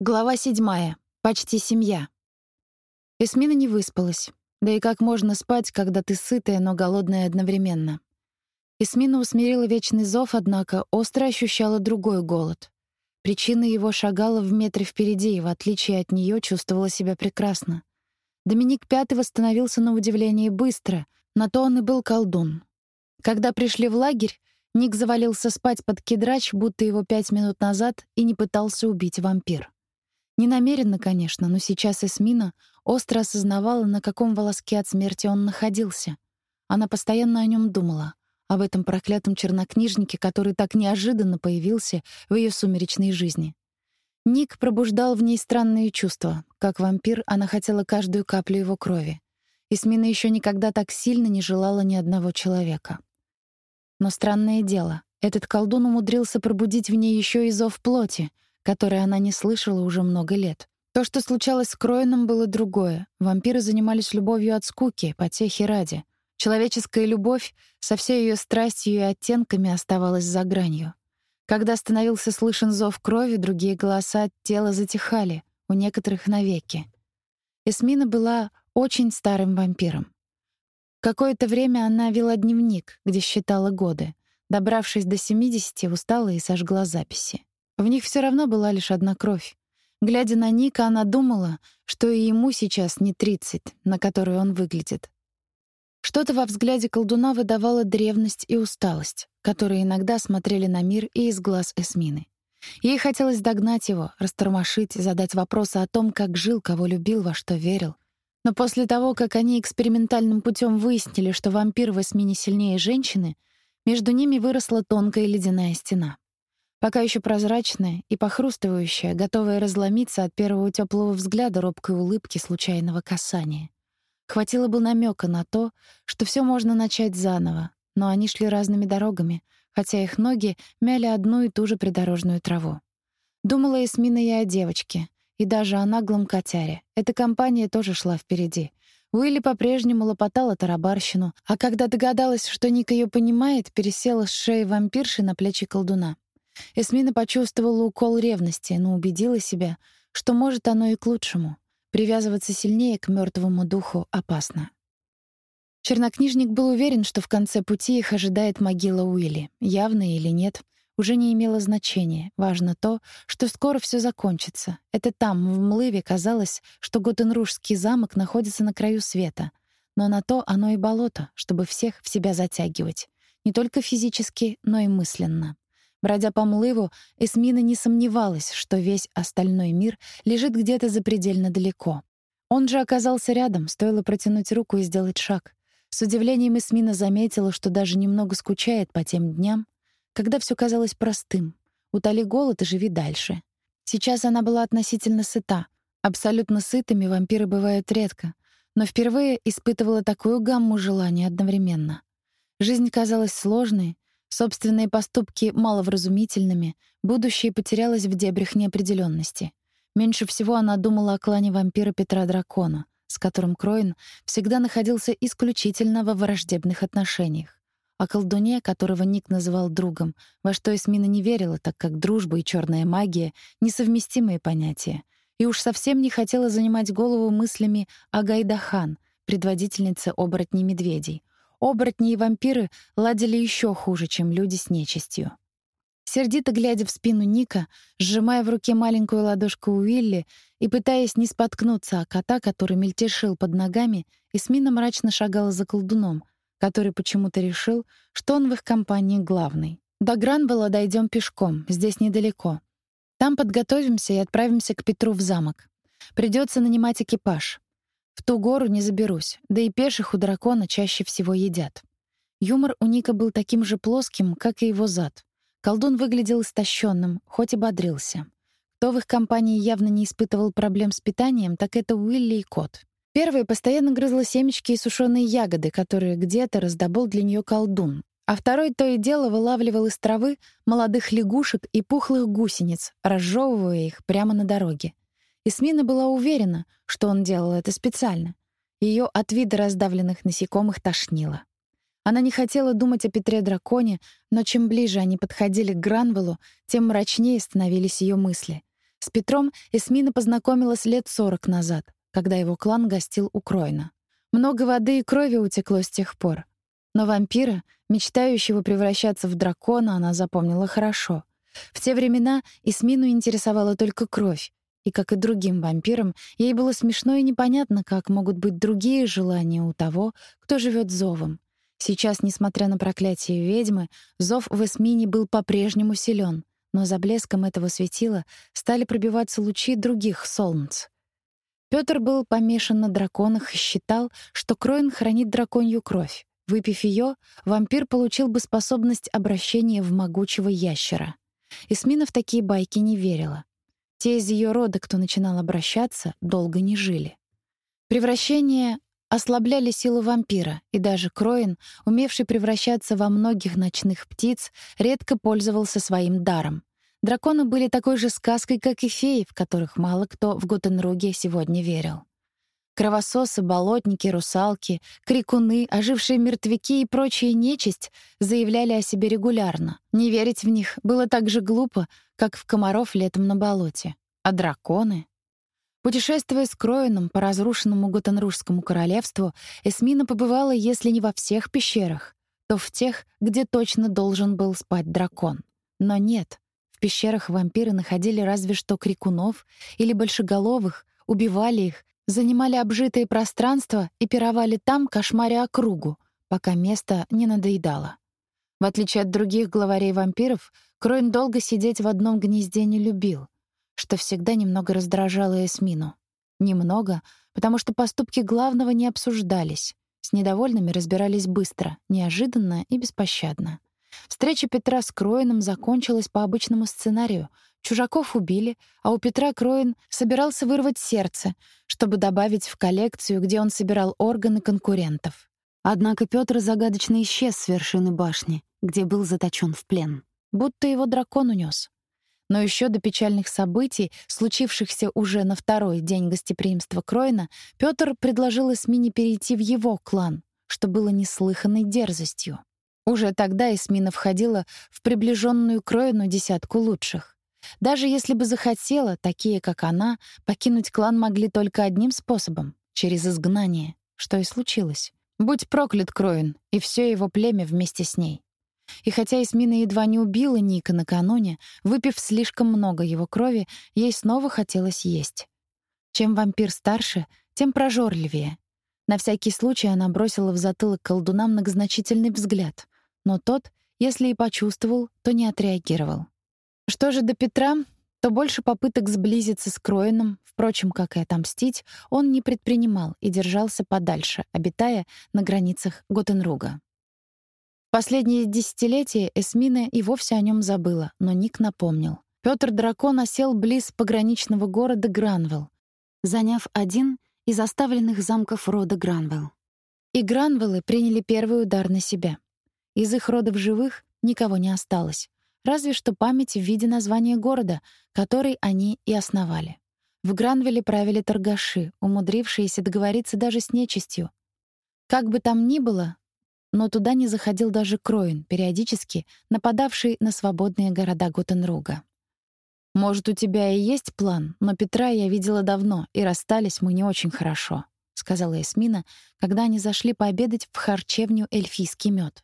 Глава седьмая. Почти семья. Эсмина не выспалась. Да и как можно спать, когда ты сытая, но голодная одновременно? Эсмина усмирила вечный зов, однако остро ощущала другой голод. Причина его шагала в метре впереди, и в отличие от нее чувствовала себя прекрасно. Доминик Пятый восстановился на удивление быстро, на то он и был колдун. Когда пришли в лагерь, Ник завалился спать под кедрач, будто его пять минут назад и не пытался убить вампир. Не намеренно, конечно, но сейчас Эсмина остро осознавала, на каком волоске от смерти он находился. Она постоянно о нем думала, об этом проклятом чернокнижнике, который так неожиданно появился в ее сумеречной жизни. Ник пробуждал в ней странные чувства. Как вампир, она хотела каждую каплю его крови. Эсмина еще никогда так сильно не желала ни одного человека. Но странное дело, этот колдун умудрился пробудить в ней еще и зов плоти — которое она не слышала уже много лет. То, что случалось с Кроином, было другое. Вампиры занимались любовью от скуки, потехи ради. Человеческая любовь со всей ее страстью и оттенками оставалась за гранью. Когда становился слышен зов крови, другие голоса от тела затихали, у некоторых навеки. Эсмина была очень старым вампиром. Какое-то время она вела дневник, где считала годы. Добравшись до 70, устала и сожгла записи. В них все равно была лишь одна кровь. Глядя на Ника, она думала, что и ему сейчас не 30, на которую он выглядит. Что-то во взгляде колдуна выдавало древность и усталость, которые иногда смотрели на мир и из глаз Эсмины. Ей хотелось догнать его, растормошить, задать вопросы о том, как жил, кого любил, во что верил. Но после того, как они экспериментальным путем выяснили, что вампир в Эсмине сильнее женщины, между ними выросла тонкая ледяная стена пока еще прозрачная и похрустывающая, готовая разломиться от первого теплого взгляда робкой улыбки случайного касания. Хватило бы намека на то, что все можно начать заново, но они шли разными дорогами, хотя их ноги мяли одну и ту же придорожную траву. Думала Эсмина и о девочке, и даже о наглом котяре. Эта компания тоже шла впереди. Уилли по-прежнему лопотала тарабарщину, а когда догадалась, что Ник ее понимает, пересела с шеи вампирши на плечи колдуна. Эсмина почувствовала укол ревности, но убедила себя, что может оно и к лучшему. Привязываться сильнее к мертвому духу опасно. Чернокнижник был уверен, что в конце пути их ожидает могила Уилли. Явно или нет, уже не имело значения. Важно то, что скоро все закончится. Это там, в Млыве, казалось, что Готенружский замок находится на краю света. Но на то оно и болото, чтобы всех в себя затягивать. Не только физически, но и мысленно. Бродя по млыву, Эсмина не сомневалась, что весь остальной мир лежит где-то запредельно далеко. Он же оказался рядом, стоило протянуть руку и сделать шаг. С удивлением Эсмина заметила, что даже немного скучает по тем дням, когда все казалось простым. Утоли голод и живи дальше. Сейчас она была относительно сыта. Абсолютно сытыми вампиры бывают редко, но впервые испытывала такую гамму желаний одновременно. Жизнь казалась сложной, Собственные поступки маловразумительными, будущее потерялось в дебрях неопределенности. Меньше всего она думала о клане вампира Петра Дракона, с которым Кроин всегда находился исключительно во враждебных отношениях. О колдуне, которого Ник называл другом, во что Эсмина не верила, так как дружба и черная магия — несовместимые понятия. И уж совсем не хотела занимать голову мыслями о Гайдахан, предводительнице оборотней медведей, Оборотни и вампиры ладили еще хуже, чем люди с нечистью. Сердито глядя в спину Ника, сжимая в руке маленькую ладошку Уилли и пытаясь не споткнуться о кота, который мельтешил под ногами, Эсмина мрачно шагала за колдуном, который почему-то решил, что он в их компании главный. До Гранвелла дойдем пешком, здесь недалеко. Там подготовимся и отправимся к Петру в замок. Придется нанимать экипаж. В ту гору не заберусь, да и пеших у дракона чаще всего едят. Юмор у Ника был таким же плоским, как и его зад. Колдун выглядел истощенным, хоть и бодрился. Кто в их компании явно не испытывал проблем с питанием, так это Уилли и кот. Первый постоянно грызла семечки и сушеные ягоды, которые где-то раздобыл для нее колдун, а второй то и дело вылавливал из травы молодых лягушек и пухлых гусениц, разжевывая их прямо на дороге. Эсмина была уверена, что он делал это специально. Ее от вида раздавленных насекомых тошнило. Она не хотела думать о Петре-драконе, но чем ближе они подходили к Гранвеллу, тем мрачнее становились ее мысли. С Петром Эсмина познакомилась лет сорок назад, когда его клан гостил у Кройна. Много воды и крови утекло с тех пор. Но вампира, мечтающего превращаться в дракона, она запомнила хорошо. В те времена Эсмину интересовала только кровь, и, как и другим вампирам, ей было смешно и непонятно, как могут быть другие желания у того, кто живет зовом. Сейчас, несмотря на проклятие ведьмы, зов в Эсмине был по-прежнему силен, но за блеском этого светила стали пробиваться лучи других солнц. Пётр был помешан на драконах и считал, что Кроин хранит драконью кровь. Выпив ее, вампир получил бы способность обращения в могучего ящера. Эсмина в такие байки не верила. Те из ее рода, кто начинал обращаться, долго не жили. Превращения ослабляли силу вампира, и даже Кроин, умевший превращаться во многих ночных птиц, редко пользовался своим даром. Драконы были такой же сказкой, как и феи, в которых мало кто в Готенруге сегодня верил. Кровососы, болотники, русалки, крикуны, ожившие мертвяки и прочая нечисть заявляли о себе регулярно. Не верить в них было так же глупо, как в комаров летом на болоте. А драконы? Путешествуя с Кроином по разрушенному Готенружскому королевству, Эсмина побывала, если не во всех пещерах, то в тех, где точно должен был спать дракон. Но нет, в пещерах вампиры находили разве что крикунов или большеголовых, убивали их, занимали обжитые пространства и пировали там, кошмаря округу, пока место не надоедало. В отличие от других главарей вампиров, Кроин долго сидеть в одном гнезде не любил, что всегда немного раздражало Эсмину. Немного, потому что поступки главного не обсуждались. С недовольными разбирались быстро, неожиданно и беспощадно. Встреча Петра с Кроином закончилась по обычному сценарию. Чужаков убили, а у Петра Кроин собирался вырвать сердце, чтобы добавить в коллекцию, где он собирал органы конкурентов. Однако Петр загадочно исчез с вершины башни, где был заточен в плен будто его дракон унес. Но еще до печальных событий, случившихся уже на второй день гостеприимства Кройна, Петр предложил Эсмине перейти в его клан, что было неслыханной дерзостью. Уже тогда Эсмина входила в приближенную Кроину десятку лучших. Даже если бы захотела, такие, как она, покинуть клан могли только одним способом — через изгнание, что и случилось. Будь проклят Кроин и все его племя вместе с ней. И хотя Эсмина едва не убила Ника накануне, выпив слишком много его крови, ей снова хотелось есть. Чем вампир старше, тем прожорливее. На всякий случай она бросила в затылок колдуна многозначительный взгляд, но тот, если и почувствовал, то не отреагировал. Что же до Петра, то больше попыток сблизиться с Кроином, впрочем, как и отомстить, он не предпринимал и держался подальше, обитая на границах Готенруга. Последние десятилетия Эсмина и вовсе о нем забыла, но Ник напомнил. Пётр Дракон осел близ пограничного города Гранвелл, заняв один из оставленных замков рода Гранвелл. И Гранвеллы приняли первый удар на себя. Из их рода в живых никого не осталось, разве что память в виде названия города, который они и основали. В Гранвелле правили торгаши, умудрившиеся договориться даже с нечистью. Как бы там ни было, но туда не заходил даже Кроин, периодически нападавший на свободные города Готенруга. «Может, у тебя и есть план, но Петра я видела давно, и расстались мы не очень хорошо», — сказала Эсмина, когда они зашли пообедать в харчевню «Эльфийский мед.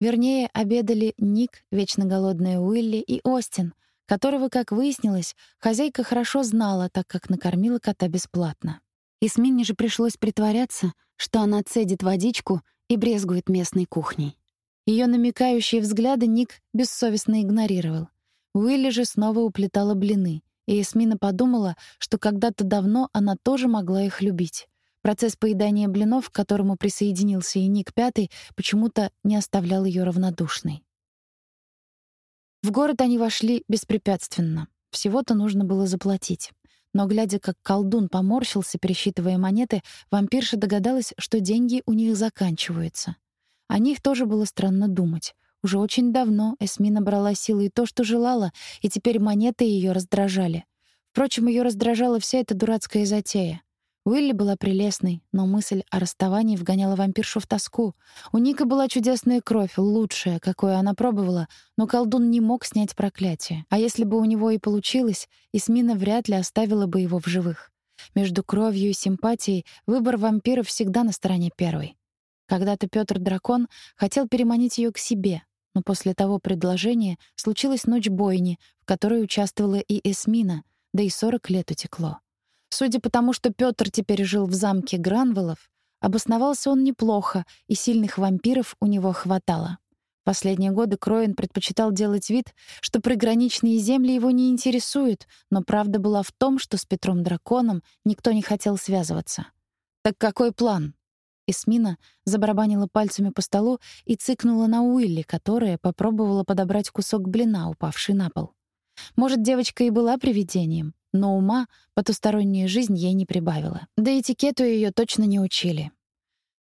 Вернее, обедали Ник, вечно голодная Уилли, и Остин, которого, как выяснилось, хозяйка хорошо знала, так как накормила кота бесплатно. Эсмине же пришлось притворяться, что она цедит водичку и брезгует местной кухней. Ее намекающие взгляды Ник бессовестно игнорировал. Уилли же снова уплетала блины, и Эсмина подумала, что когда-то давно она тоже могла их любить. Процесс поедания блинов, к которому присоединился и Ник Пятый, почему-то не оставлял ее равнодушной. В город они вошли беспрепятственно. Всего-то нужно было заплатить. Но, глядя, как колдун поморщился, пересчитывая монеты, вампирша догадалась, что деньги у них заканчиваются. О них тоже было странно думать. Уже очень давно Эсмина брала силы и то, что желала, и теперь монеты ее раздражали. Впрочем, ее раздражала вся эта дурацкая затея. Уилли была прелестной, но мысль о расставании вгоняла вампиршу в тоску. У Ника была чудесная кровь, лучшая, какую она пробовала, но колдун не мог снять проклятие. А если бы у него и получилось, Исмина вряд ли оставила бы его в живых. Между кровью и симпатией выбор вампира всегда на стороне первой. Когда-то Пётр Дракон хотел переманить ее к себе, но после того предложения случилась ночь бойни, в которой участвовала и Эсмина, да и 40 лет утекло. Судя по тому, что Пётр теперь жил в замке Гранвелов, обосновался он неплохо, и сильных вампиров у него хватало. Последние годы Кроин предпочитал делать вид, что приграничные земли его не интересуют, но правда была в том, что с Петром Драконом никто не хотел связываться. «Так какой план?» Эсмина забарабанила пальцами по столу и цыкнула на Уилли, которая попробовала подобрать кусок блина, упавший на пол. Может, девочка и была привидением, но ума потусторонняя жизнь ей не прибавила. Да этикету ее точно не учили.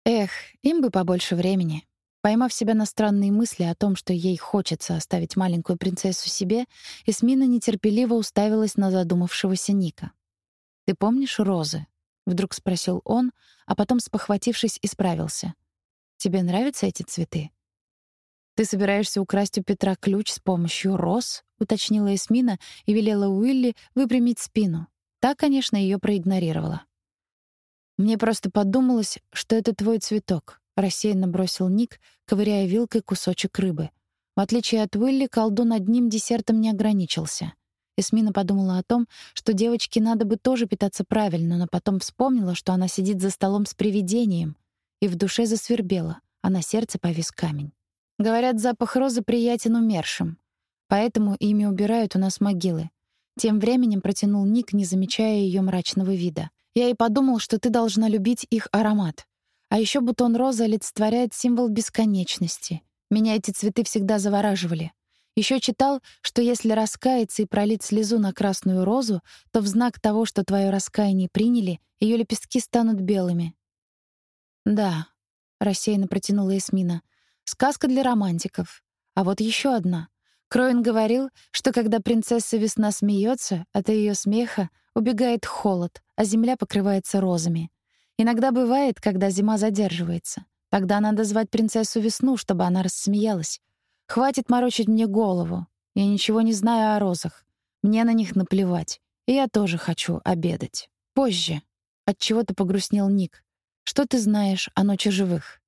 Эх, им бы побольше времени. Поймав себя на странные мысли о том, что ей хочется оставить маленькую принцессу себе, Эсмина нетерпеливо уставилась на задумавшегося Ника. «Ты помнишь розы?» — вдруг спросил он, а потом, спохватившись, исправился. «Тебе нравятся эти цветы?» «Ты собираешься украсть у Петра ключ с помощью роз?» — уточнила Эсмина и велела Уилли выпрямить спину. Та, конечно, ее проигнорировала. «Мне просто подумалось, что это твой цветок», — рассеянно бросил Ник, ковыряя вилкой кусочек рыбы. В отличие от Уилли, колдун одним десертом не ограничился. Эсмина подумала о том, что девочке надо бы тоже питаться правильно, но потом вспомнила, что она сидит за столом с привидением, и в душе засвербела, а на сердце повис камень. Говорят, запах розы приятен умершим. Поэтому ими убирают у нас могилы. Тем временем протянул Ник, не замечая ее мрачного вида. Я и подумал, что ты должна любить их аромат. А еще бутон розы олицетворяет символ бесконечности. Меня эти цветы всегда завораживали. Еще читал, что если раскаяться и пролить слезу на красную розу, то в знак того, что твое раскаяние приняли, ее лепестки станут белыми. Да, рассеянно протянула Эсмина. Сказка для романтиков. А вот еще одна. Кроин говорил, что когда принцесса Весна смеется, от ее смеха убегает холод, а земля покрывается розами. Иногда бывает, когда зима задерживается. Тогда надо звать принцессу Весну, чтобы она рассмеялась. Хватит морочить мне голову. Я ничего не знаю о розах. Мне на них наплевать. И я тоже хочу обедать. Позже. От чего то погрустнел Ник. Что ты знаешь о ночи живых?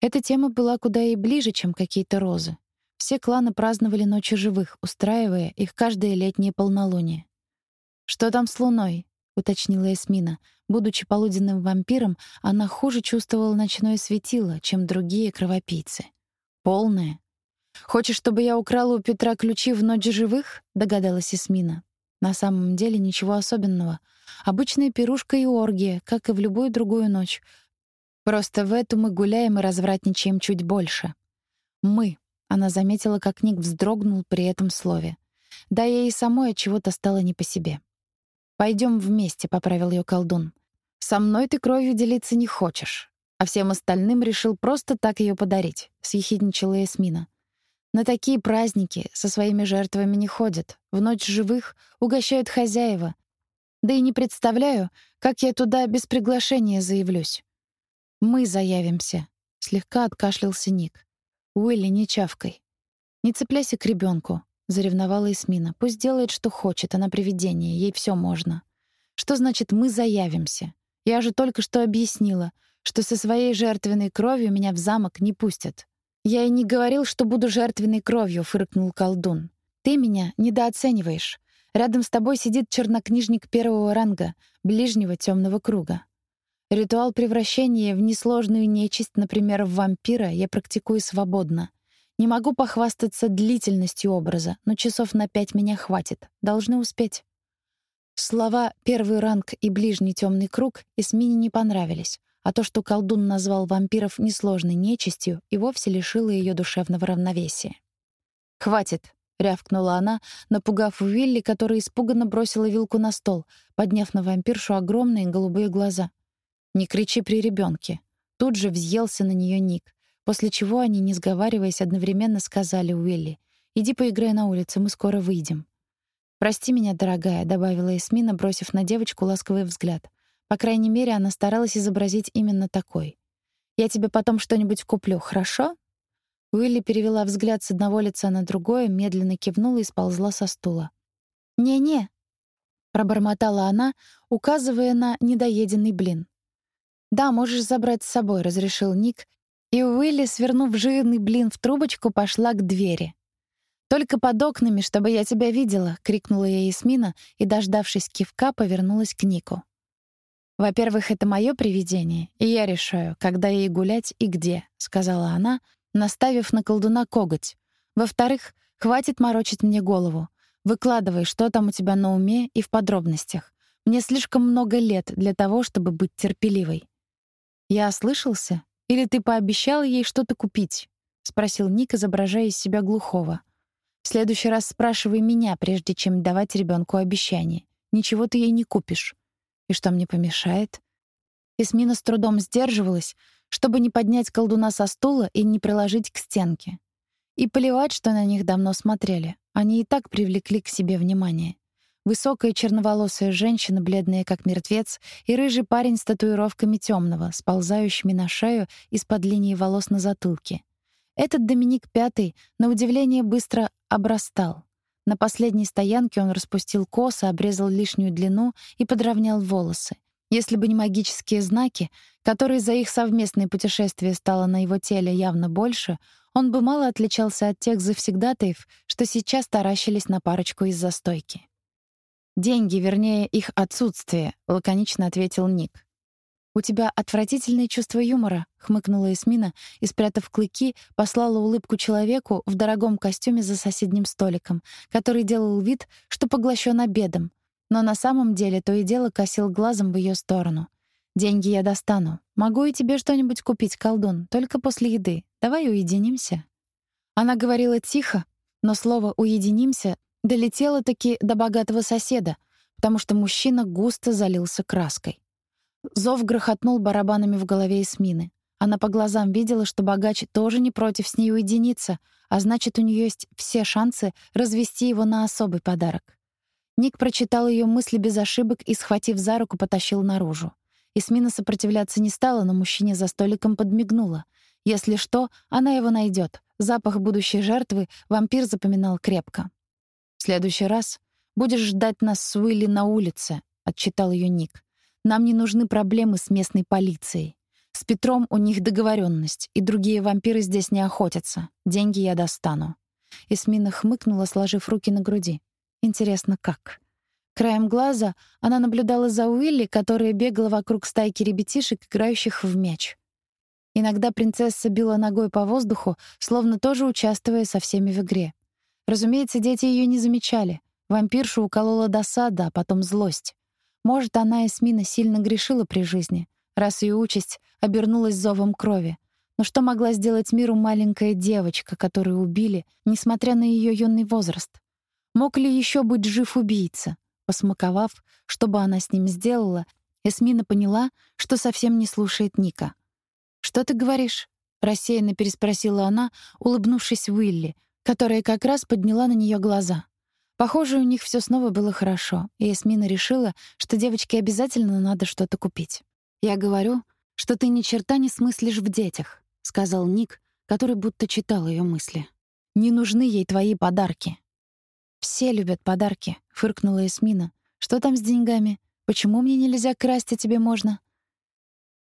Эта тема была куда и ближе, чем какие-то розы. Все кланы праздновали Ночи живых, устраивая их каждое летнее полнолуние. «Что там с луной?» — уточнила Эсмина. Будучи полуденным вампиром, она хуже чувствовала ночное светило, чем другие кровопийцы. «Полное?» «Хочешь, чтобы я украла у Петра ключи в Ночь живых?» — догадалась Эсмина. На самом деле ничего особенного. Обычная пирушка и оргия, как и в любую другую ночь, Просто в эту мы гуляем и развратничаем чуть больше. Мы. Она заметила, как Ник вздрогнул при этом слове. Да ей и самой от чего-то стало не по себе. Пойдем вместе, поправил ее колдун. Со мной ты кровью делиться не хочешь, а всем остальным решил просто так ее подарить, съехидничала Эсмина. На такие праздники со своими жертвами не ходят. В ночь живых угощают хозяева. Да и не представляю, как я туда без приглашения заявлюсь. «Мы заявимся», — слегка откашлялся Ник. «Уилли, не чавкой». «Не цепляйся к ребенку, заревновала Эсмина. «Пусть делает, что хочет, она привидение, ей все можно». «Что значит «мы заявимся»? Я же только что объяснила, что со своей жертвенной кровью меня в замок не пустят». «Я и не говорил, что буду жертвенной кровью», — фыркнул колдун. «Ты меня недооцениваешь. Рядом с тобой сидит чернокнижник первого ранга, ближнего темного круга. Ритуал превращения в несложную нечисть, например, в вампира, я практикую свободно. Не могу похвастаться длительностью образа, но часов на пять меня хватит. Должны успеть. Слова «первый ранг» и «ближний темный круг» Эсмине не понравились, а то, что колдун назвал вампиров несложной нечистью, и вовсе лишило ее душевного равновесия. «Хватит!» — рявкнула она, напугав Уилли, который испуганно бросила вилку на стол, подняв на вампиршу огромные голубые глаза — «Не кричи при ребенке. Тут же взъелся на нее Ник, после чего они, не сговариваясь, одновременно сказали Уилли, «Иди поиграй на улице, мы скоро выйдем». «Прости меня, дорогая», — добавила Эсмина, бросив на девочку ласковый взгляд. По крайней мере, она старалась изобразить именно такой. «Я тебе потом что-нибудь куплю, хорошо?» Уилли перевела взгляд с одного лица на другое, медленно кивнула и сползла со стула. «Не-не», — пробормотала она, указывая на недоеденный блин. «Да, можешь забрать с собой», — разрешил Ник, и Уилли, свернув жирный блин в трубочку, пошла к двери. «Только под окнами, чтобы я тебя видела!» — крикнула ей Ясмина и, дождавшись кивка, повернулась к Нику. «Во-первых, это мое привидение, и я решаю, когда ей гулять и где», — сказала она, наставив на колдуна коготь. «Во-вторых, хватит морочить мне голову. Выкладывай, что там у тебя на уме и в подробностях. Мне слишком много лет для того, чтобы быть терпеливой». «Я ослышался? Или ты пообещал ей что-то купить?» — спросил Ник, изображая из себя глухого. «В следующий раз спрашивай меня, прежде чем давать ребенку обещание. Ничего ты ей не купишь». И что мне помешает? Эсмина с трудом сдерживалась, чтобы не поднять колдуна со стула и не приложить к стенке. И плевать, что на них давно смотрели. Они и так привлекли к себе внимание. Высокая черноволосая женщина, бледная как мертвец, и рыжий парень с татуировками темного, сползающими на шею из-под линии волос на затылке. Этот Доминик Пятый, на удивление, быстро обрастал. На последней стоянке он распустил косы, обрезал лишнюю длину и подровнял волосы. Если бы не магические знаки, которые за их совместное путешествие стало на его теле явно больше, он бы мало отличался от тех завсегдатаев, что сейчас таращились на парочку из застойки. «Деньги, вернее, их отсутствие», — лаконично ответил Ник. «У тебя отвратительное чувство юмора», — хмыкнула Эсмина и, спрятав клыки, послала улыбку человеку в дорогом костюме за соседним столиком, который делал вид, что поглощен обедом, но на самом деле то и дело косил глазом в ее сторону. «Деньги я достану. Могу и тебе что-нибудь купить, колдун, только после еды. Давай уединимся». Она говорила тихо, но слово «уединимся» долетело-таки до богатого соседа, потому что мужчина густо залился краской. Зов грохотнул барабанами в голове Эсмины. Она по глазам видела, что богач тоже не против с ней уединиться, а значит, у нее есть все шансы развести его на особый подарок. Ник прочитал ее мысли без ошибок и, схватив за руку, потащил наружу. Эсмина сопротивляться не стала, но мужчине за столиком подмигнула. Если что, она его найдет. Запах будущей жертвы вампир запоминал крепко. «В следующий раз будешь ждать нас с Уилли на улице», — отчитал ее Ник. Нам не нужны проблемы с местной полицией. С Петром у них договоренность, и другие вампиры здесь не охотятся. Деньги я достану». Эсмина хмыкнула, сложив руки на груди. «Интересно, как?» Краем глаза она наблюдала за Уилли, которая бегала вокруг стайки ребятишек, играющих в мяч. Иногда принцесса била ногой по воздуху, словно тоже участвуя со всеми в игре. Разумеется, дети ее не замечали. Вампиршу уколола досада, а потом злость. Может, она, Эсмина, сильно грешила при жизни, раз ее участь обернулась зовом крови. Но что могла сделать миру маленькая девочка, которую убили, несмотря на ее юный возраст? Мог ли еще быть жив убийца? Посмаковав, что бы она с ним сделала, Эсмина поняла, что совсем не слушает Ника. «Что ты говоришь?» — рассеянно переспросила она, улыбнувшись Уилли, которая как раз подняла на нее глаза. Похоже, у них все снова было хорошо, и Эсмина решила, что девочке обязательно надо что-то купить. «Я говорю, что ты ни черта не смыслишь в детях», — сказал Ник, который будто читал ее мысли. «Не нужны ей твои подарки». «Все любят подарки», — фыркнула Эсмина. «Что там с деньгами? Почему мне нельзя красть, а тебе можно?»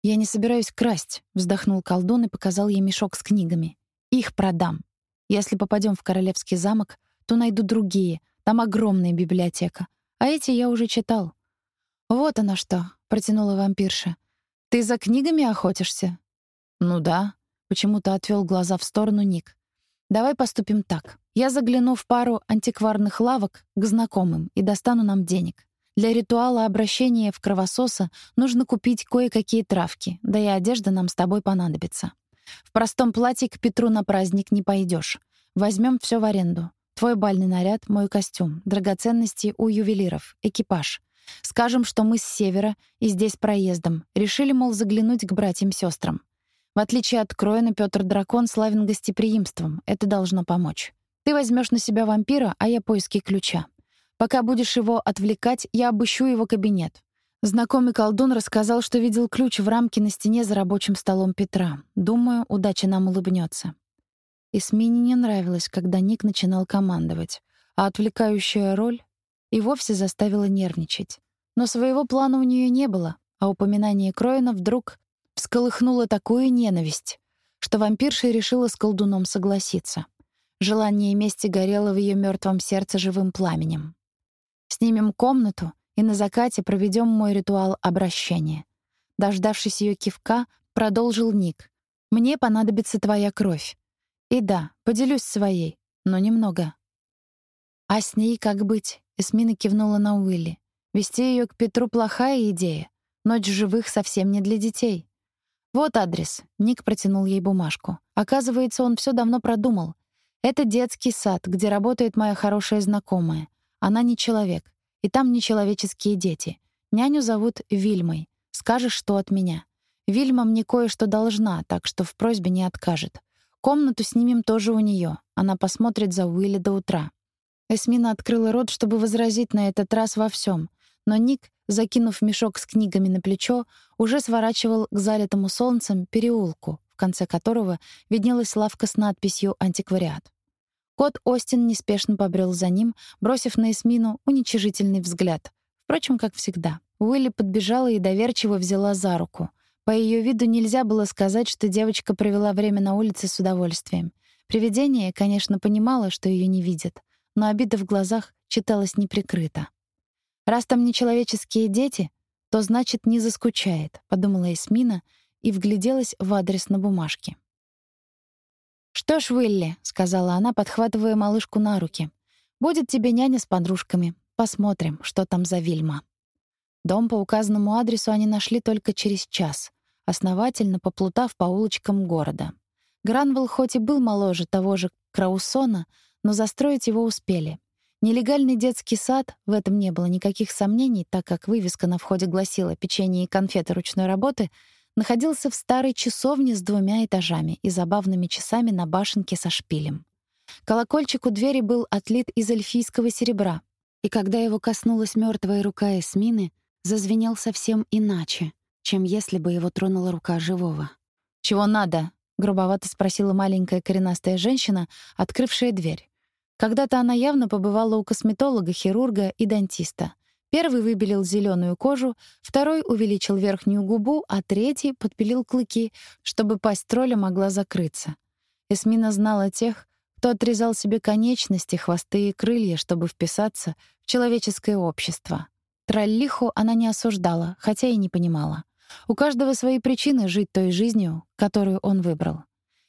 «Я не собираюсь красть», — вздохнул колдун и показал ей мешок с книгами. «Их продам. Если попадем в королевский замок, то найду другие, там огромная библиотека. А эти я уже читал. Вот оно что, протянула вампирша. Ты за книгами охотишься? Ну да, почему-то отвел глаза в сторону Ник. Давай поступим так. Я загляну в пару антикварных лавок к знакомым и достану нам денег. Для ритуала обращения в кровососа нужно купить кое-какие травки, да и одежда нам с тобой понадобится. В простом платье к Петру на праздник не пойдешь. Возьмем все в аренду. Твой бальный наряд, мой костюм, драгоценности у ювелиров, экипаж. Скажем, что мы с севера и здесь проездом. Решили, мол, заглянуть к братьям-сестрам. В отличие от Кроина, Пётр Дракон славен гостеприимством. Это должно помочь. Ты возьмешь на себя вампира, а я поиски ключа. Пока будешь его отвлекать, я обыщу его кабинет. Знакомый колдун рассказал, что видел ключ в рамке на стене за рабочим столом Петра. Думаю, удача нам улыбнется. Эсмине не нравилось, когда Ник начинал командовать, а отвлекающая роль и вовсе заставила нервничать. Но своего плана у нее не было, а упоминание Кроина вдруг всколыхнуло такую ненависть, что вампирша решила с колдуном согласиться. Желание мести горело в ее мертвом сердце живым пламенем. «Снимем комнату и на закате проведем мой ритуал обращения. Дождавшись ее кивка, продолжил Ник. Мне понадобится твоя кровь. И да, поделюсь своей, но немного. А с ней как быть? Эсмина кивнула на Уилли. Вести ее к Петру плохая идея. Ночь живых совсем не для детей. Вот адрес. Ник протянул ей бумажку. Оказывается, он все давно продумал. Это детский сад, где работает моя хорошая знакомая. Она не человек. И там нечеловеческие дети. Няню зовут Вильмой. Скажешь, что от меня. Вильма мне кое-что должна, так что в просьбе не откажет. Комнату снимем тоже у нее. Она посмотрит за Уилли до утра. Эсмина открыла рот, чтобы возразить на этот раз во всем, но Ник, закинув мешок с книгами на плечо, уже сворачивал к залитому солнцем переулку, в конце которого виднелась лавка с надписью «Антиквариат». Кот Остин неспешно побрел за ним, бросив на Эсмину уничижительный взгляд. Впрочем, как всегда. Уилли подбежала и доверчиво взяла за руку. По ее виду нельзя было сказать, что девочка провела время на улице с удовольствием. Привидение, конечно, понимало, что ее не видят, но обида в глазах читалась неприкрыто. «Раз там нечеловеческие дети, то значит, не заскучает», — подумала Эсмина и вгляделась в адрес на бумажке. «Что ж, Уилли», — сказала она, подхватывая малышку на руки, — «будет тебе няня с подружками. Посмотрим, что там за Вильма». Дом по указанному адресу они нашли только через час, основательно поплутав по улочкам города. Гранвелл хоть и был моложе того же Краусона, но застроить его успели. Нелегальный детский сад, в этом не было никаких сомнений, так как вывеска на входе гласила «печенье и конфеты ручной работы», находился в старой часовне с двумя этажами и забавными часами на башенке со шпилем. Колокольчик у двери был отлит из эльфийского серебра, и когда его коснулась мертвая рука Эсмины, зазвенел совсем иначе, чем если бы его тронула рука живого. «Чего надо?» — грубовато спросила маленькая коренастая женщина, открывшая дверь. Когда-то она явно побывала у косметолога, хирурга и дантиста — Первый выбелил зеленую кожу, второй увеличил верхнюю губу, а третий подпилил клыки, чтобы пасть тролля могла закрыться. Эсмина знала тех, кто отрезал себе конечности, хвосты и крылья, чтобы вписаться в человеческое общество. Троллиху она не осуждала, хотя и не понимала. У каждого свои причины жить той жизнью, которую он выбрал.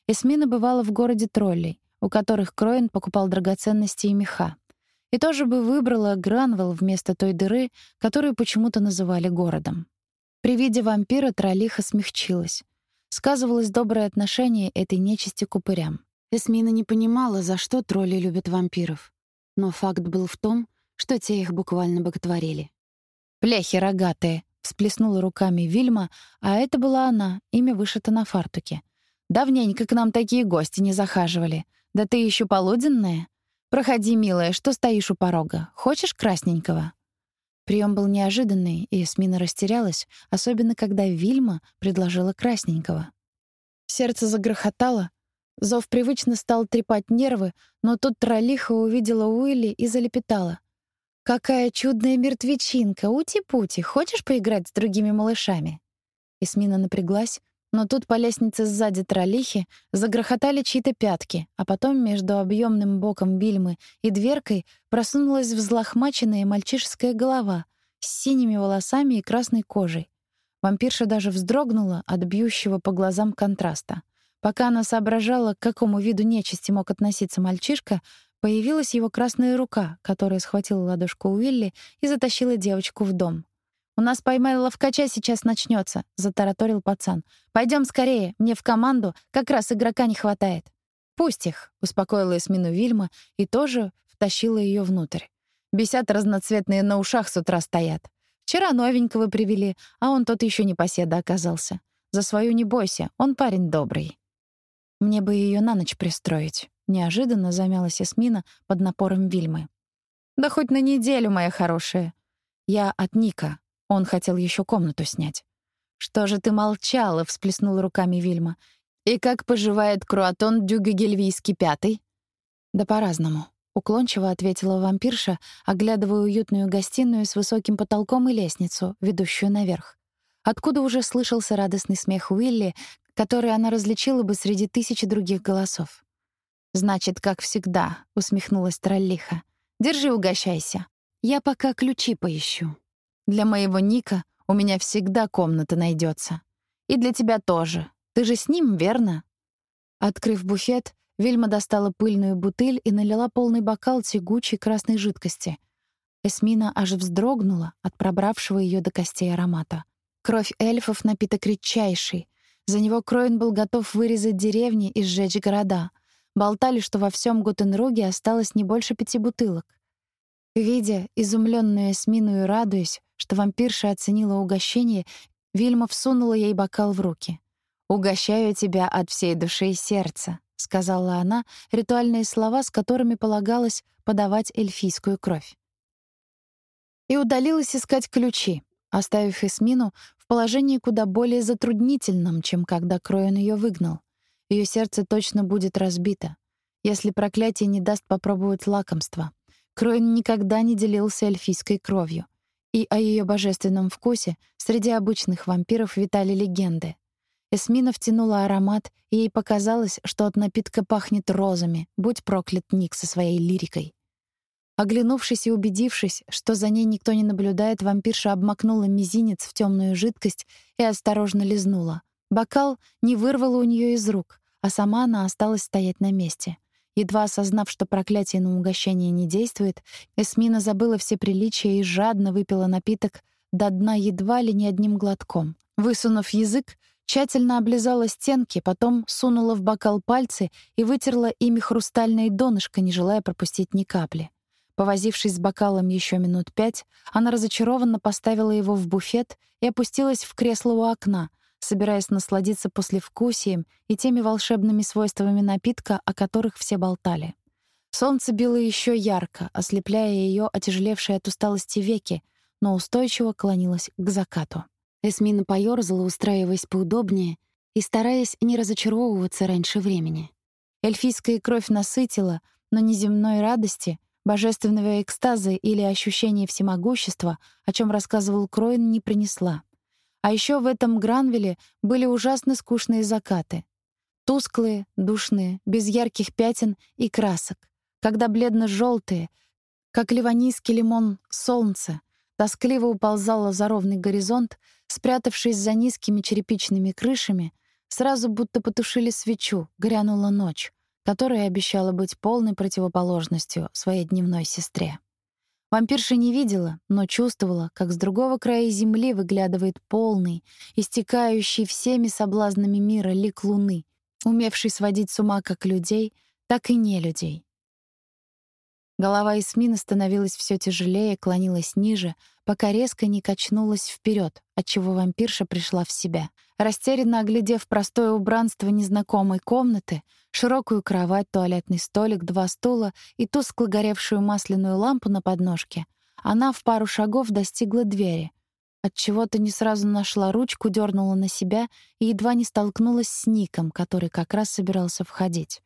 Эсмина бывала в городе троллей, у которых Кроин покупал драгоценности и меха. И тоже бы выбрала Гранвелл вместо той дыры, которую почему-то называли городом. При виде вампира Тролиха смягчилась. Сказывалось доброе отношение этой нечисти к упырям. Эсмина не понимала, за что тролли любят вампиров. Но факт был в том, что те их буквально боготворили. «Пляхи рогатые!» — всплеснула руками Вильма, а это была она, имя вышито на фартуке. «Давненько к нам такие гости не захаживали. Да ты еще полуденная?» «Проходи, милая, что стоишь у порога? Хочешь красненького?» Прием был неожиданный, и Эсмина растерялась, особенно когда Вильма предложила красненького. Сердце загрохотало, зов привычно стал трепать нервы, но тут троллиха увидела Уилли и залепетала. «Какая чудная мертвечинка! Ути-пути! Хочешь поиграть с другими малышами?» Эсмина напряглась, но тут по лестнице сзади троллихи загрохотали чьи-то пятки, а потом между объемным боком Бильмы и дверкой просунулась взлохмаченная мальчишеская голова с синими волосами и красной кожей. Вампирша даже вздрогнула от бьющего по глазам контраста. Пока она соображала, к какому виду нечисти мог относиться мальчишка, появилась его красная рука, которая схватила ладошку Уилли и затащила девочку в дом. «У нас поймали ловкача сейчас начнется, затараторил пацан. Пойдем скорее, мне в команду как раз игрока не хватает». «Пусть их», — успокоила Эсмину Вильма и тоже втащила ее внутрь. Бесят разноцветные на ушах с утра стоят. Вчера новенького привели, а он тот еще не поседа оказался. За свою не бойся, он парень добрый. Мне бы ее на ночь пристроить. Неожиданно замялась Эсмина под напором Вильмы. Да хоть на неделю, моя хорошая. Я от Ника, Он хотел еще комнату снять. «Что же ты молчала?» — всплеснула руками Вильма. «И как поживает круатон Дюгегельвийский пятый?» «Да по-разному», — уклончиво ответила вампирша, оглядывая уютную гостиную с высоким потолком и лестницу, ведущую наверх. Откуда уже слышался радостный смех Уилли, который она различила бы среди тысячи других голосов. «Значит, как всегда», — усмехнулась Троллиха. «Держи, угощайся. Я пока ключи поищу. Для моего Ника у меня всегда комната найдется. И для тебя тоже. Ты же с ним, верно?» Открыв буфет, Вильма достала пыльную бутыль и налила полный бокал тягучей красной жидкости. Эсмина аж вздрогнула от пробравшего ее до костей аромата. Кровь эльфов — напиток редчайший. За него Кроин был готов вырезать деревни и сжечь города. Болтали, что во всем Гутенруге осталось не больше пяти бутылок. Видя изумленную Эсмину и радуясь, что вампирша оценила угощение, Вильма всунула ей бокал в руки. «Угощаю тебя от всей души и сердца», — сказала она, ритуальные слова, с которыми полагалось подавать эльфийскую кровь. И удалилась искать ключи, оставив Эсмину в положении куда более затруднительном, чем когда Кроен ее выгнал. Ее сердце точно будет разбито, если проклятие не даст попробовать лакомства. Кроин никогда не делился эльфийской кровью, и о ее божественном вкусе среди обычных вампиров витали легенды. Эсмина втянула аромат, и ей показалось, что от напитка пахнет розами, будь проклят Ник со своей лирикой. Оглянувшись и убедившись, что за ней никто не наблюдает, вампирша обмакнула мизинец в темную жидкость и осторожно лизнула. Бокал не вырвало у нее из рук, а сама она осталась стоять на месте. Едва осознав, что проклятие на угощение не действует, Эсмина забыла все приличия и жадно выпила напиток до дна едва ли не одним глотком. Высунув язык, тщательно облизала стенки, потом сунула в бокал пальцы и вытерла ими хрустальное донышко, не желая пропустить ни капли. Повозившись с бокалом еще минут пять, она разочарованно поставила его в буфет и опустилась в кресло у окна, собираясь насладиться послевкусием и теми волшебными свойствами напитка, о которых все болтали. Солнце било еще ярко, ослепляя ее отяжелевшие от усталости веки, но устойчиво клонилось к закату. Эсмина поёрзала, устраиваясь поудобнее и стараясь не разочаровываться раньше времени. Эльфийская кровь насытила, но неземной радости, божественного экстаза или ощущения всемогущества, о чем рассказывал Кроин, не принесла. А еще в этом Гранвилле были ужасно скучные закаты. Тусклые, душные, без ярких пятен и красок, когда бледно желтые как ливанийский лимон, солнце, тоскливо уползало за ровный горизонт, спрятавшись за низкими черепичными крышами, сразу будто потушили свечу, грянула ночь, которая обещала быть полной противоположностью своей дневной сестре. Вампирша не видела, но чувствовала, как с другого края земли выглядывает полный, истекающий всеми соблазнами мира лик луны, умевший сводить с ума как людей, так и не людей. Голова Эсмины становилась все тяжелее, клонилась ниже, пока резко не качнулась вперед, отчего вампирша пришла в себя. Растерянно оглядев простое убранство незнакомой комнаты, широкую кровать, туалетный столик, два стула и тускло горевшую масляную лампу на подножке, она в пару шагов достигла двери. От чего то не сразу нашла ручку, дернула на себя и едва не столкнулась с Ником, который как раз собирался входить.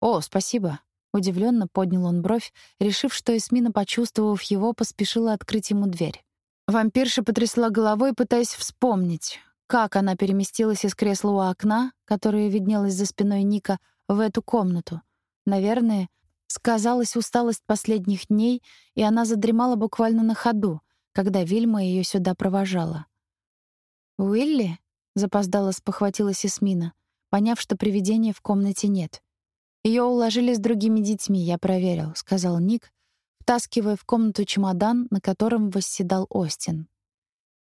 «О, спасибо», Удивленно поднял он бровь, решив, что Эсмина, почувствовав его, поспешила открыть ему дверь. Вампирша потрясла головой, пытаясь вспомнить, как она переместилась из кресла у окна, которое виднелось за спиной Ника, в эту комнату. Наверное, сказалась усталость последних дней, и она задремала буквально на ходу, когда Вильма ее сюда провожала. «Уилли?» — запоздала спохватилась Эсмина, поняв, что привидения в комнате нет. Ее уложили с другими детьми, я проверил, сказал Ник, втаскивая в комнату чемодан, на котором восседал Остин.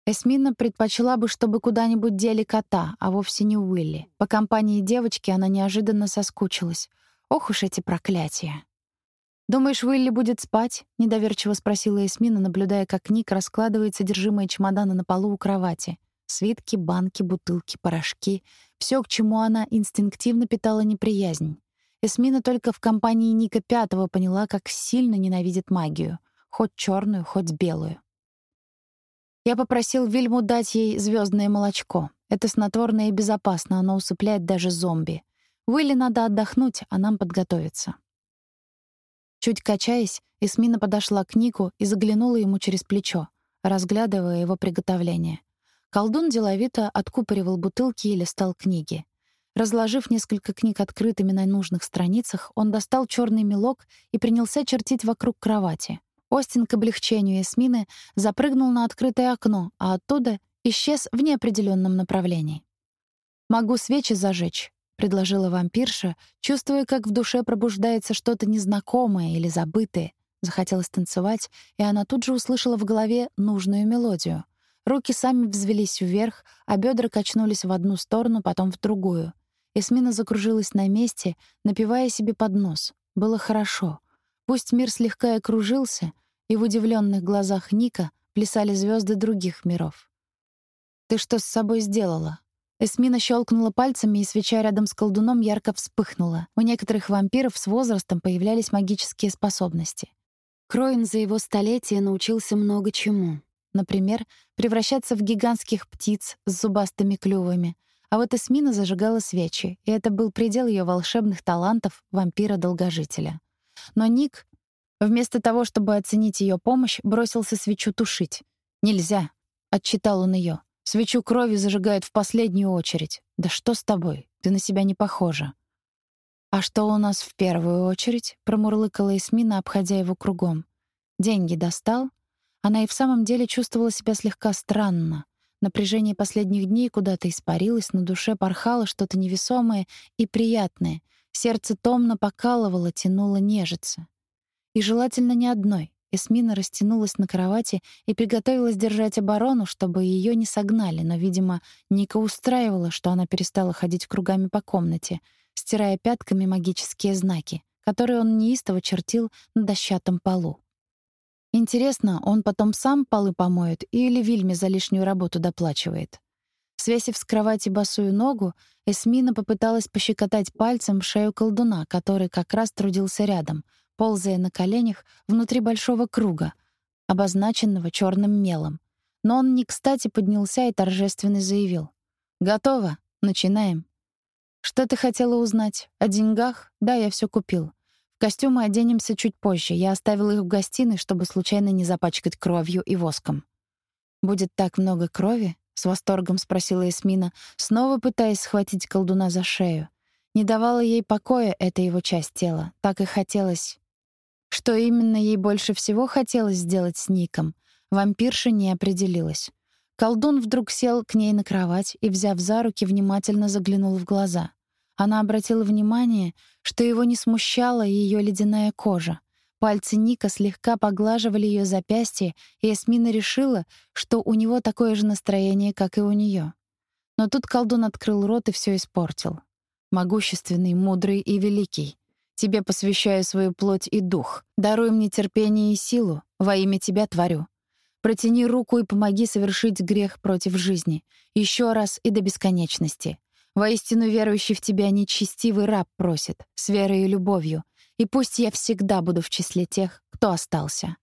Эсмина предпочла бы, чтобы куда-нибудь дели кота, а вовсе не Уилли. По компании девочки она неожиданно соскучилась. Ох уж эти проклятия. «Думаешь, Уилли будет спать?» — недоверчиво спросила Эсмина, наблюдая, как Ник раскладывает содержимое чемодана на полу у кровати. Свитки, банки, бутылки, порошки — все, к чему она инстинктивно питала неприязнь. Эсмина только в компании Ника Пятого поняла, как сильно ненавидит магию, хоть черную, хоть белую. Я попросил Вильму дать ей звездное молочко. Это снотворное и безопасно, оно усыпляет даже зомби. Уилли надо отдохнуть, а нам подготовиться. Чуть качаясь, Эсмина подошла к Нику и заглянула ему через плечо, разглядывая его приготовление. Колдун деловито откупоривал бутылки и листал книги. Разложив несколько книг открытыми на нужных страницах, он достал черный мелок и принялся чертить вокруг кровати. Остин к облегчению Эсмины запрыгнул на открытое окно, а оттуда исчез в неопределенном направлении. «Могу свечи зажечь», — предложила вампирша, чувствуя, как в душе пробуждается что-то незнакомое или забытое. Захотелось танцевать, и она тут же услышала в голове нужную мелодию. Руки сами взвелись вверх, а бедра качнулись в одну сторону, потом в другую. Эсмина закружилась на месте, напевая себе под нос. Было хорошо. Пусть мир слегка окружился, и в удивленных глазах Ника плясали звезды других миров. «Ты что с собой сделала?» Эсмина щелкнула пальцами, и свеча рядом с колдуном ярко вспыхнула. У некоторых вампиров с возрастом появлялись магические способности. Кроин за его столетие научился много чему. Например, превращаться в гигантских птиц с зубастыми клювами. А вот Эсмина зажигала свечи, и это был предел ее волшебных талантов вампира-долгожителя. Но Ник Вместо того, чтобы оценить ее помощь, бросился свечу тушить. «Нельзя», — отчитал он ее. «Свечу крови зажигают в последнюю очередь. Да что с тобой? Ты на себя не похожа». «А что у нас в первую очередь?» — промурлыкала Эсмина, обходя его кругом. «Деньги достал?» Она и в самом деле чувствовала себя слегка странно. Напряжение последних дней куда-то испарилось, на душе порхало что-то невесомое и приятное. Сердце томно покалывало, тянуло нежиться. И желательно не одной. Эсмина растянулась на кровати и приготовилась держать оборону, чтобы ее не согнали, но, видимо, Ника устраивала, что она перестала ходить кругами по комнате, стирая пятками магические знаки, которые он неистово чертил на дощатом полу. Интересно, он потом сам полы помоет или Вильме за лишнюю работу доплачивает? Свесив с кровати босую ногу, Эсмина попыталась пощекотать пальцем шею колдуна, который как раз трудился рядом — ползая на коленях внутри большого круга, обозначенного черным мелом. Но он не кстати поднялся и торжественно заявил. «Готово. Начинаем». «Что ты хотела узнать? О деньгах? Да, я все купил. Костюмы оденемся чуть позже. Я оставил их в гостиной, чтобы случайно не запачкать кровью и воском». «Будет так много крови?» — с восторгом спросила Эсмина, снова пытаясь схватить колдуна за шею. Не давала ей покоя эта его часть тела. Так и хотелось что именно ей больше всего хотелось сделать с Ником, вампирша не определилась. Колдун вдруг сел к ней на кровать и, взяв за руки, внимательно заглянул в глаза. Она обратила внимание, что его не смущала ее ледяная кожа. Пальцы Ника слегка поглаживали ее запястье, и Эсмина решила, что у него такое же настроение, как и у нее. Но тут колдун открыл рот и все испортил. Могущественный, мудрый и великий. Тебе посвящаю свою плоть и дух. Даруй мне терпение и силу. Во имя Тебя творю. Протяни руку и помоги совершить грех против жизни. Еще раз и до бесконечности. Воистину верующий в Тебя нечестивый раб просит, с верой и любовью. И пусть я всегда буду в числе тех, кто остался».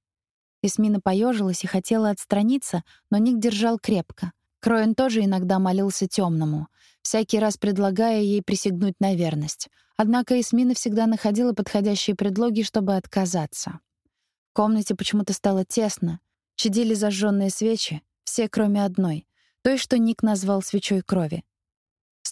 Эсмина поежилась и хотела отстраниться, но Ник держал крепко. Кроен тоже иногда молился темному, всякий раз предлагая ей присягнуть на верность. Однако Эсмина всегда находила подходящие предлоги, чтобы отказаться. В комнате почему-то стало тесно. Чадили зажженные свечи, все кроме одной, той, что Ник назвал свечой крови.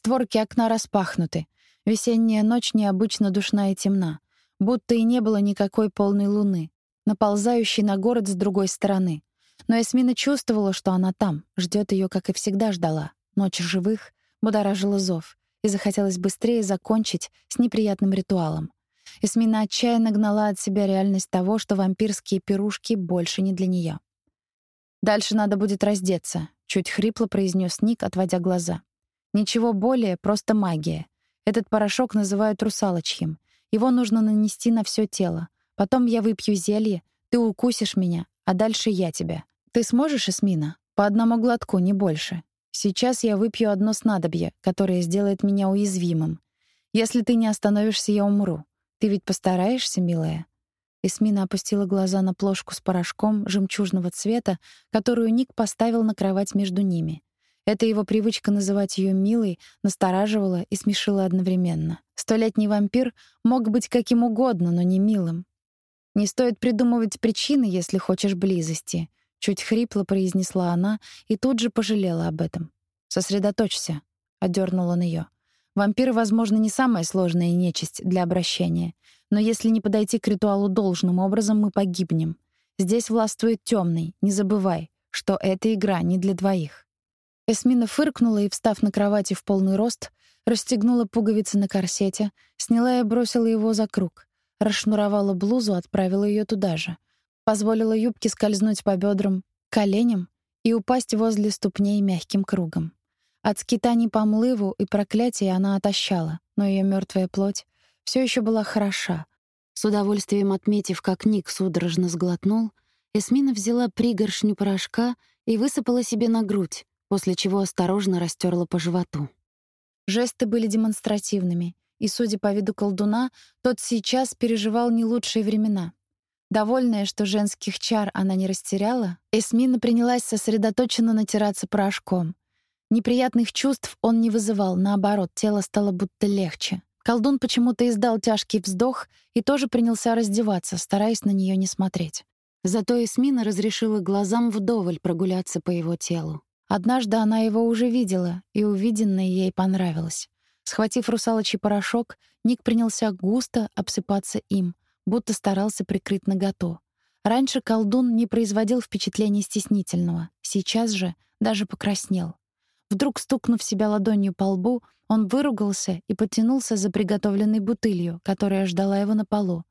Створки окна распахнуты. Весенняя ночь необычно душна и темна, будто и не было никакой полной луны, наползающей на город с другой стороны. Но Эсмина чувствовала, что она там, ждет ее, как и всегда ждала. Ночь живых будоражила зов и захотелось быстрее закончить с неприятным ритуалом. Эсмина отчаянно гнала от себя реальность того, что вампирские пирушки больше не для нее. «Дальше надо будет раздеться», — чуть хрипло произнес Ник, отводя глаза. «Ничего более, просто магия. Этот порошок называют русалочьим. Его нужно нанести на все тело. Потом я выпью зелье, ты укусишь меня, а дальше я тебя. Ты сможешь, Эсмина? По одному глотку, не больше. Сейчас я выпью одно снадобье, которое сделает меня уязвимым. Если ты не остановишься, я умру. Ты ведь постараешься, милая?» Эсмина опустила глаза на плошку с порошком жемчужного цвета, которую Ник поставил на кровать между ними. Эта его привычка называть ее милой настораживала и смешила одновременно. Столетний вампир мог быть каким угодно, но не милым. Не стоит придумывать причины, если хочешь близости, чуть хрипло произнесла она и тут же пожалела об этом. Сосредоточься, одернул он ее. Вампиры, возможно, не самая сложная нечисть для обращения, но если не подойти к ритуалу должным образом, мы погибнем. Здесь властвует темный. Не забывай, что эта игра не для двоих. Эсмина фыркнула и, встав на кровати в полный рост, расстегнула пуговицы на корсете, сняла и бросила его за круг, расшнуровала блузу, отправила ее туда же, позволила юбке скользнуть по бедрам, коленям и упасть возле ступней мягким кругом. От скитаний по млыву и проклятий она отощала, но ее мертвая плоть все еще была хороша. С удовольствием отметив, как Ник судорожно сглотнул, Эсмина взяла пригоршню порошка и высыпала себе на грудь, после чего осторожно растерла по животу. Жесты были демонстративными, и, судя по виду колдуна, тот сейчас переживал не лучшие времена. Довольная, что женских чар она не растеряла, Эсмина принялась сосредоточенно натираться порошком — Неприятных чувств он не вызывал, наоборот, тело стало будто легче. Колдун почему-то издал тяжкий вздох и тоже принялся раздеваться, стараясь на нее не смотреть. Зато Эсмина разрешила глазам вдоволь прогуляться по его телу. Однажды она его уже видела, и увиденное ей понравилось. Схватив русалочий порошок, Ник принялся густо обсыпаться им, будто старался прикрыть наготу. Раньше колдун не производил впечатления стеснительного, сейчас же даже покраснел. Вдруг стукнув себя ладонью по лбу, он выругался и потянулся за приготовленной бутылью, которая ждала его на полу.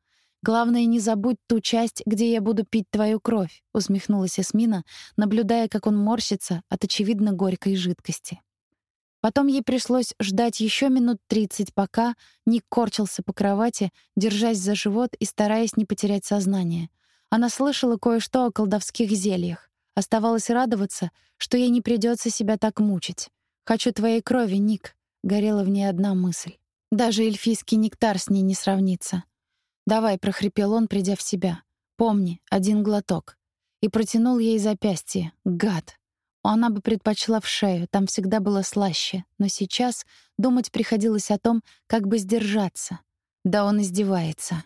«Главное, не забудь ту часть, где я буду пить твою кровь», — усмехнулась Эсмина, наблюдая, как он морщится от очевидно горькой жидкости. Потом ей пришлось ждать еще минут тридцать, пока Ник корчился по кровати, держась за живот и стараясь не потерять сознание. Она слышала кое-что о колдовских зельях. Оставалось радоваться, что ей не придется себя так мучить. «Хочу твоей крови, Ник», — горела в ней одна мысль. Даже эльфийский нектар с ней не сравнится. «Давай», — прохрипел он, придя в себя. «Помни, один глоток». И протянул ей запястье. Гад. Она бы предпочла в шею, там всегда было слаще. Но сейчас думать приходилось о том, как бы сдержаться. Да он издевается.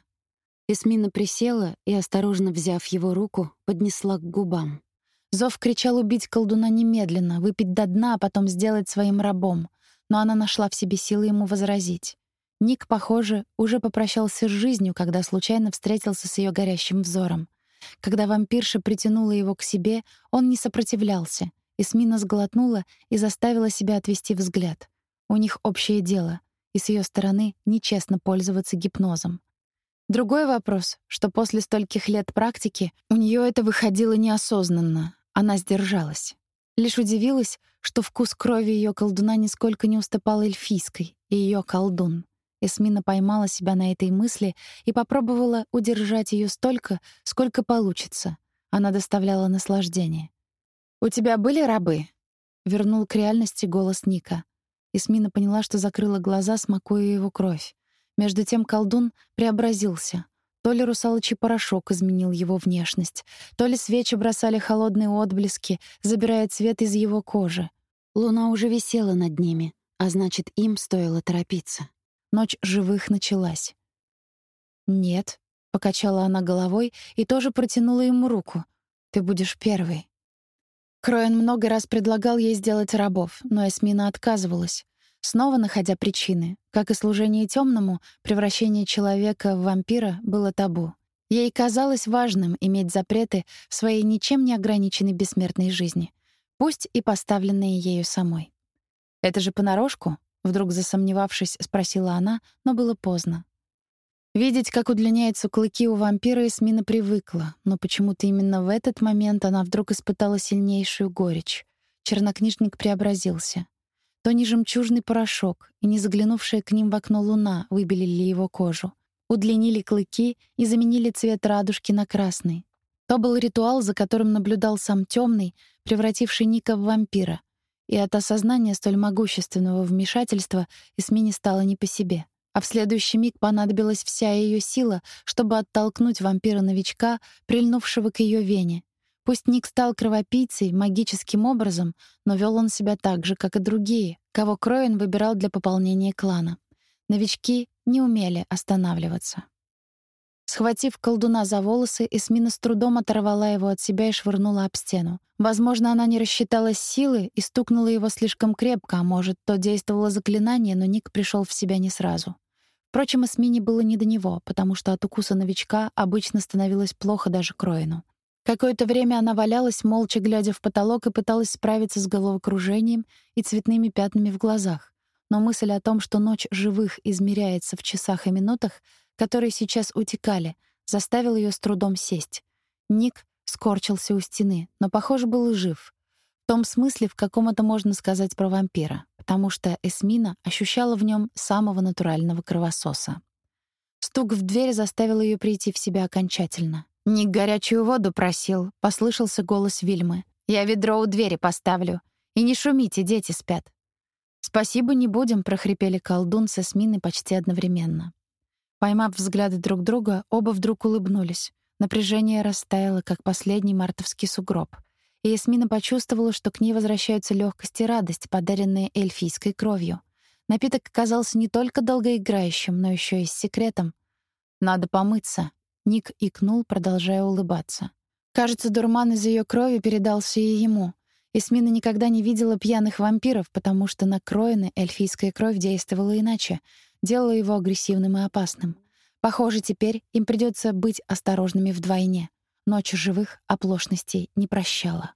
Эсмина присела и, осторожно взяв его руку, поднесла к губам. Зов кричал убить колдуна немедленно, выпить до дна, а потом сделать своим рабом. Но она нашла в себе силы ему возразить. Ник, похоже, уже попрощался с жизнью, когда случайно встретился с ее горящим взором. Когда вампирша притянула его к себе, он не сопротивлялся. Эсмина сглотнула и заставила себя отвести взгляд. У них общее дело, и с ее стороны нечестно пользоваться гипнозом. Другой вопрос, что после стольких лет практики у нее это выходило неосознанно, она сдержалась. Лишь удивилась, что вкус крови ее колдуна нисколько не уступал эльфийской, и ее колдун. Эсмина поймала себя на этой мысли и попробовала удержать ее столько, сколько получится. Она доставляла наслаждение. «У тебя были рабы?» — вернул к реальности голос Ника. Эсмина поняла, что закрыла глаза, смакуя его кровь. Между тем колдун преобразился — то ли русалочий порошок изменил его внешность, то ли свечи бросали холодные отблески, забирая цвет из его кожи. Луна уже висела над ними, а значит, им стоило торопиться. Ночь живых началась. «Нет», — покачала она головой и тоже протянула ему руку. «Ты будешь первый». Кроен много раз предлагал ей сделать рабов, но Эсмина отказывалась снова находя причины. Как и служение темному, превращение человека в вампира было табу. Ей казалось важным иметь запреты в своей ничем не ограниченной бессмертной жизни, пусть и поставленные ею самой. «Это же понарошку?» — вдруг засомневавшись, спросила она, но было поздно. Видеть, как удлиняются клыки у вампира, Эсмина привыкла, но почему-то именно в этот момент она вдруг испытала сильнейшую горечь. Чернокнижник преобразился. То не жемчужный порошок и не заглянувшая к ним в окно луна выбелили его кожу, удлинили клыки и заменили цвет радужки на красный. То был ритуал, за которым наблюдал сам темный, превративший Ника в вампира. И от осознания столь могущественного вмешательства Эсмине стало не по себе. а в следующий миг понадобилась вся ее сила, чтобы оттолкнуть вампира-новичка, прильнувшего к ее вене. Пусть Ник стал кровопийцей магическим образом, но вел он себя так же, как и другие, кого Кроин выбирал для пополнения клана. Новички не умели останавливаться. Схватив колдуна за волосы, Эсмина с трудом оторвала его от себя и швырнула об стену. Возможно, она не рассчитала силы и стукнула его слишком крепко, а может, то действовало заклинание, но Ник пришел в себя не сразу. Впрочем, Эсмине было не до него, потому что от укуса новичка обычно становилось плохо даже Кроину. Какое-то время она валялась, молча глядя в потолок и пыталась справиться с головокружением и цветными пятнами в глазах. Но мысль о том, что ночь живых измеряется в часах и минутах, которые сейчас утекали, заставил ее с трудом сесть. Ник скорчился у стены, но, похоже, был жив. В том смысле, в каком это можно сказать про вампира, потому что Эсмина ощущала в нем самого натурального кровососа. Стук в дверь заставил ее прийти в себя окончательно. «Ник горячую воду просил», — послышался голос Вильмы. «Я ведро у двери поставлю. И не шумите, дети спят». «Спасибо, не будем», — прохрипели колдун с Эсминой почти одновременно. Поймав взгляды друг друга, оба вдруг улыбнулись. Напряжение растаяло, как последний мартовский сугроб. И Ясмина почувствовала, что к ней возвращаются легкость и радость, подаренные эльфийской кровью. Напиток оказался не только долгоиграющим, но еще и с секретом. «Надо помыться», — Ник икнул, продолжая улыбаться. Кажется, дурман из ее крови передался и ему. Эсмина никогда не видела пьяных вампиров, потому что на Кроины эльфийская кровь действовала иначе — делало его агрессивным и опасным. Похоже, теперь им придется быть осторожными вдвойне. Ночь живых оплошностей не прощала.